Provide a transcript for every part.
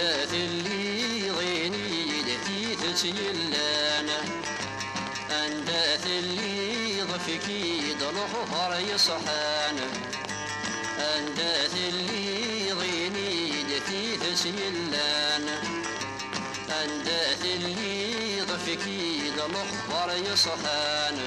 اللي ضيني دتي تسيلان أنداث اللي ضفكي ضلخفر يصحان أنداث اللي ضيني دتي تسيلان أنداث اللي ضفكي ضلخفر يصحان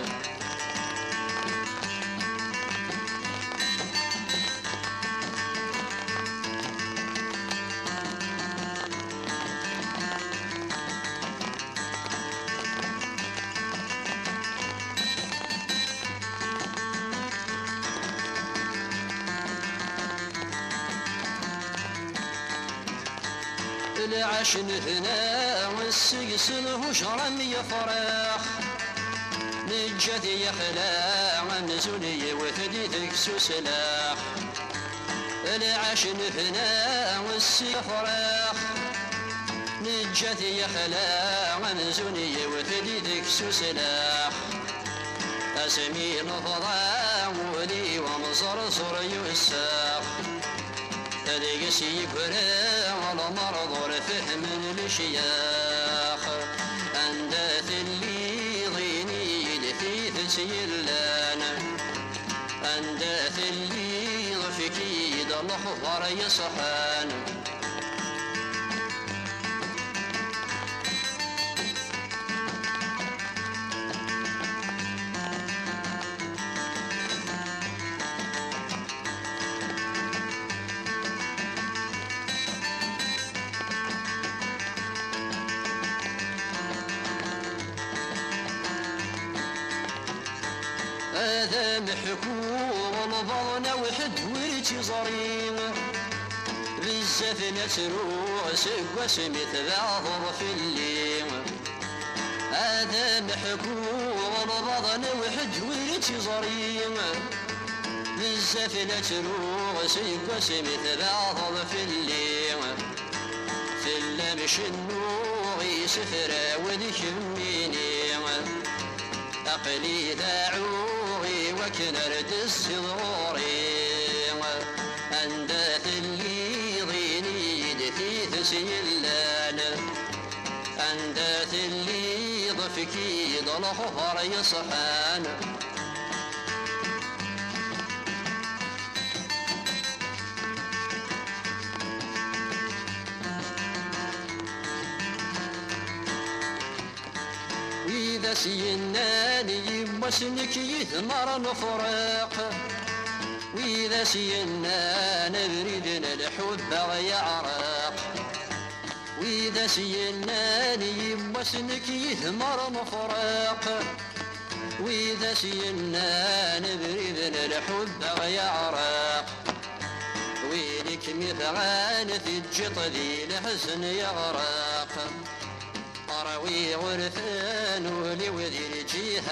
العشن هنا والسيسل هجرم يفرح. نجد يخلع نزولي وثدي تكسو سلاح العشن هنا والسيفرح نجد يخلع نزولي وثدي تكسو سلاح أسمي نفضا ولي ومزرزر يساق سيكرا على مرض فهم الشياخ. أنداث اللي ضيني لفي سيلان أنداث اللي ضفكي ضلخفر يصحان. هذا محكوم البطن وحد ورتي صريم بزاف نتروح سوا سميت بعض في الليل هذا محكوم البطن وحد ورتي صريم بزاف نتروح سوا سميت بعض في الليل في اللمش النوغي سفرة وذكميني أقلي ذاعوغي وكنرد الصدوري أنداث اللي ضيني دثي تسيلان أنداث اللي ضفكي ضلخفر يصحان إذا سيناني يمسنك يثمر نفرق وإذا سينا نبردنا الحب يعرق وإذا سيناني يمسنك يثمر نفرق وإذا سينا نبردنا الحب يعرق ويلك مثغان في الجط ذي الحزن يغرق أروي غرفان ولي وذي الجيهان